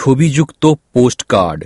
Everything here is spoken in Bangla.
ছবিযুক্ত পোস্টকার্ড।